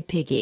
Piggy